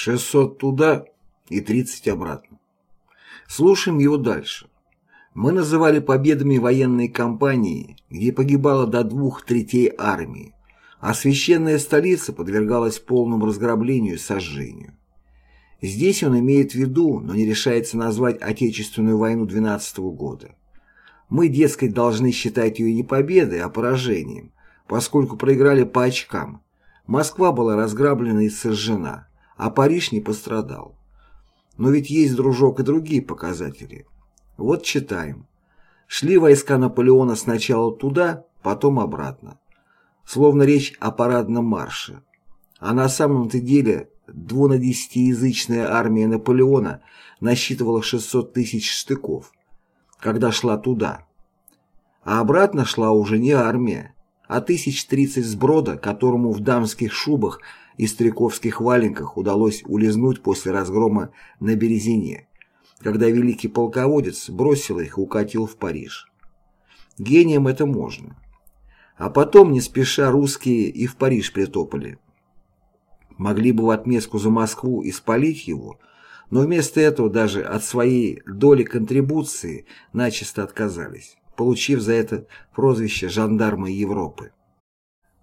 600 туда и 30 обратно. Слушаем его дальше. Мы называли победами военные кампании, где погибало до двух третей армии, а священная столица подвергалась полному разграблению и сожжению. Здесь он имеет в виду, но не решается назвать Отечественную войну 12 -го года. Мы, дескать, должны считать ее не победой, а поражением, поскольку проиграли по очкам. Москва была разграблена и сожжена, а Париж не пострадал. Но ведь есть, дружок, и другие показатели. Вот читаем. Шли войска Наполеона сначала туда, потом обратно. Словно речь о парадном марше. А на самом-то деле двунадесятиязычная армия Наполеона насчитывала 600 тысяч штыков, когда шла туда. А обратно шла уже не армия, а тысяч тридцать сброда, которому в дамских шубах и стариковских валенках удалось улизнуть после разгрома на Березине, когда великий полководец бросил их и укатил в Париж. Гением это можно. А потом, не спеша, русские и в Париж притопали могли бы в отместку за Москву испалить его, но вместо этого даже от своей доли контрибуции начисто отказались, получив за это прозвище «жандармы Европы».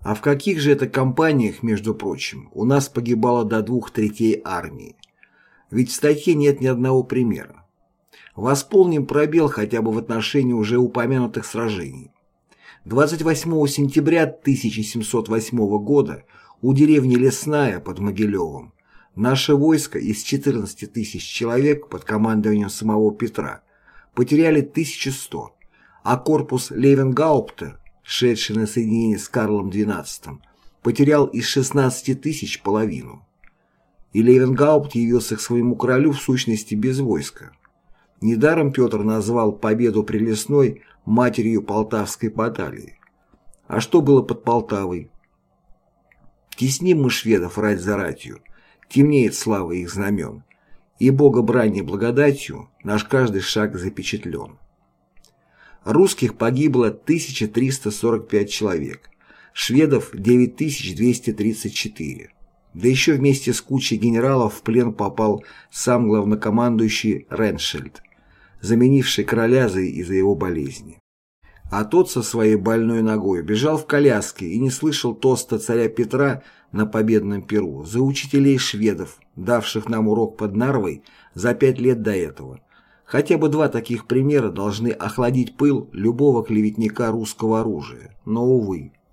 А в каких же это компаниях, между прочим, у нас погибало до двух третей армии? Ведь в статье нет ни одного примера. Восполним пробел хотя бы в отношении уже упомянутых сражений. 28 сентября 1708 года у деревни Лесная под Могилевым наше войско из 14 тысяч человек под командованием самого Петра потеряли 1100, а корпус Левенгаупта, шедший на соединение с Карлом XII, потерял из 16 тысяч половину. И Левенгаупт явился к своему королю в сущности без войска. Недаром Петр назвал победу при Лесной матерью Полтавской баталии. А что было под Полтавой? Тесним мы шведов рать за ратью, темнеет слава их знамен, и Бога брани благодатью наш каждый шаг запечатлен. Русских погибло 1345 человек, шведов 9234. Да еще вместе с кучей генералов в плен попал сам главнокомандующий Реншельд, заменивший короля из-за его болезни. А тот со своей больной ногой бежал в коляске и не слышал тоста царя Петра на победном перу за учителей шведов, давших нам урок под Нарвой за пять лет до этого. Хотя бы два таких примера должны охладить пыл любого клеветника русского оружия. Но, увы.